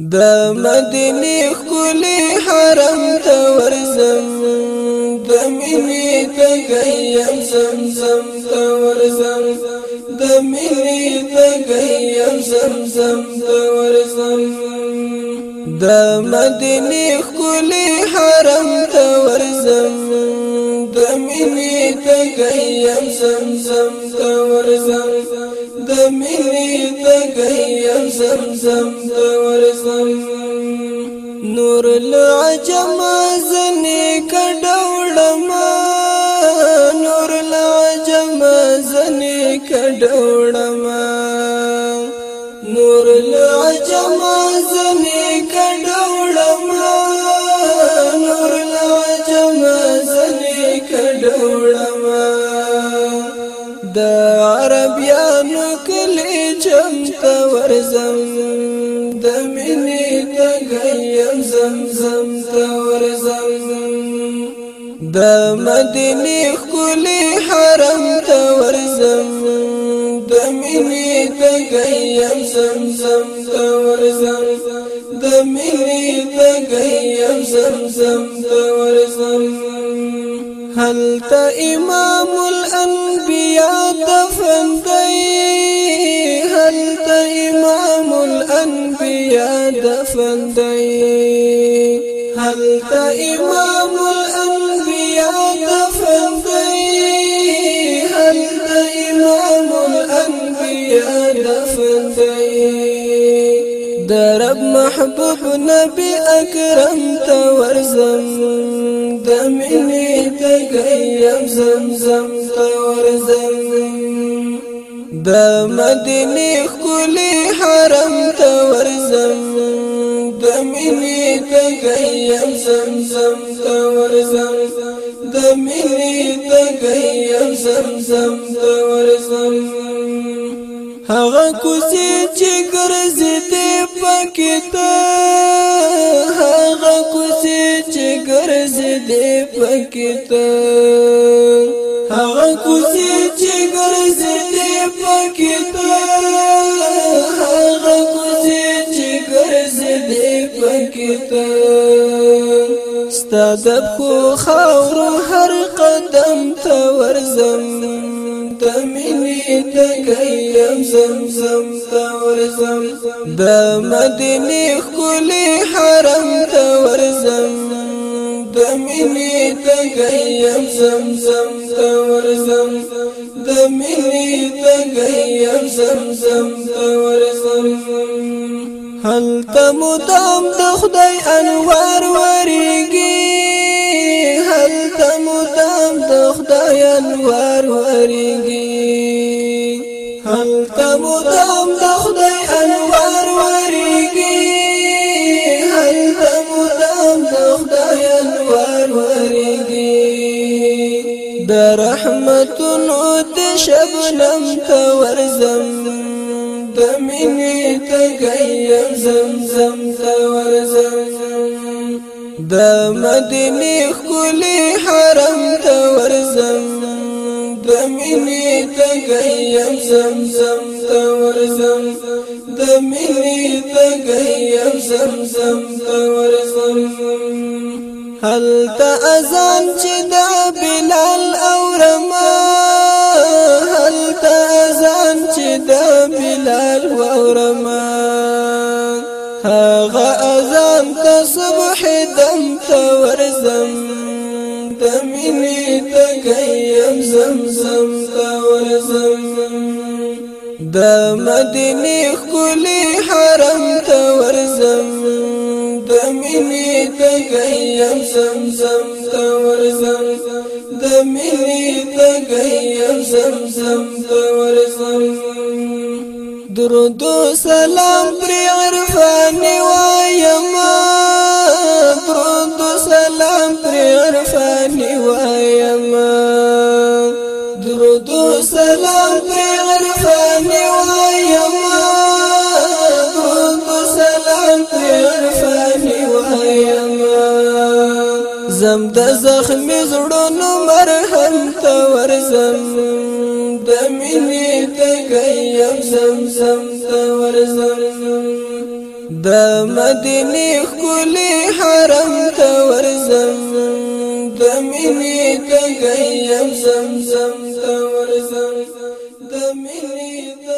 د مدینه خولي حرم ته ورزم د مینې ته گیم زمزم ته ورزم د مینې ته گیم زمزم ته ورزم د مدینه خولي حرم ته ورزم د مینې ته گیم زمزم ته ورزم د مینې ته گیم زمزم ته ورزم نور العجم زنی کډوړما نور العجم زنی کډوړما نور العجم زنی کډوړما د مینې د غیم زمزم. ته ورزم د مدینه کلی حرم ته ورزم د مینې د غیم زمزم. ته ورزم د مینې د غیم زمزم. ته هل تا امام الانبیاء دفن دی هل تا امام الانبیاء دفن هل تا امام الانبیاء دفن هل تا امام الانبیاء دفن درب محبوب نبی اکرم تا ورزم د مینې د غیم زمزم تور زم د مدینه خولي حرم زمزم تور زم. د مینې د غیم زمزم تور زم. هغه کوزي چې ګرځي دې پکې ته. هغه کوزي چې ګرځي دې پکې ته. هغه کوزي چې ګرځي دې پکې ته. هغه کوزي چې ګرځي دې پکې ته ستاد خو خاور هر قدم ته ورزم د مینې د غیم زمزم ته ورزم د حرم ته ورزم د مینې د غیم زمزم ته ورزم د مینې د ته ورزم هل تمدام د خدای انوار وريږي هل تمدام د خدای انوار وريږي هل تمدام د خدای انوار وريږي هل تمدام د خدای انوار وريږي د رحمتونو د شبنم ته ورزم د مینې ته غیم زمزم ته ورزم د مدینه خولي حرم ته ورزم د مینې ته غیم زمزم ته ورزم د مینې ته غیم زمزم ته ورزم هل تا اذان چې د بلال أورما؟ د بلال اورما هغه اذان ته صبح دم ته ورزم د مینې ته غیم زمزم ته ورزم د مدینه حرم ته ورزم د مینې ته غیم زمزم ته ورزم ته غیم زمزم درود سلام پر عرفان وایما درود سلام پر عرفان وایما درود سلام پر عرفان وایما درود سلام پر عرفان وایما زم د زخم زړونو مرهم ته ورزم. د مینې ته غیم زمزم ته ورزم. د مدینه خولي حرم ته ورزم. د مینې تګیم زمزم ته ورزم. د مینې تګیم